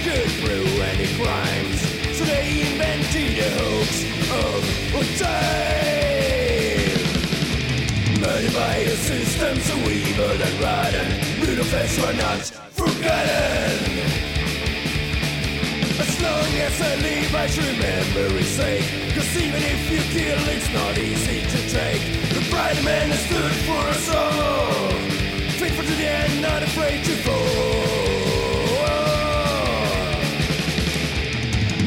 could prove any crimes. So they invented a hoax of a time. Murdered by a system so evil and rotten, brutal facts were not forgotten. As long as I live, I should remember his sake. Cause even if you kill, it's not easy to take. The bright man has stood for us all. Faithful to the end, not afraid to fall.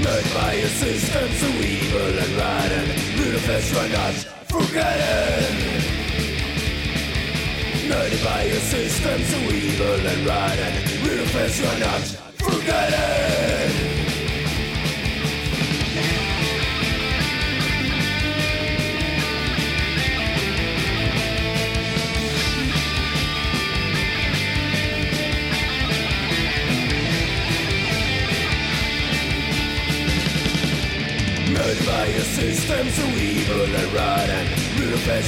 Murdered by a system so evil and rotten. Budapest were not forgotten. Murdered by a system so evil and rotten. Budapest were not forgotten. Murdered by a system so evil and rotten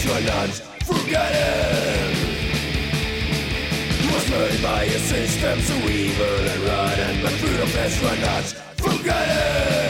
you are not forgotten Was murdered by a system so evil and rotten But you are not forgotten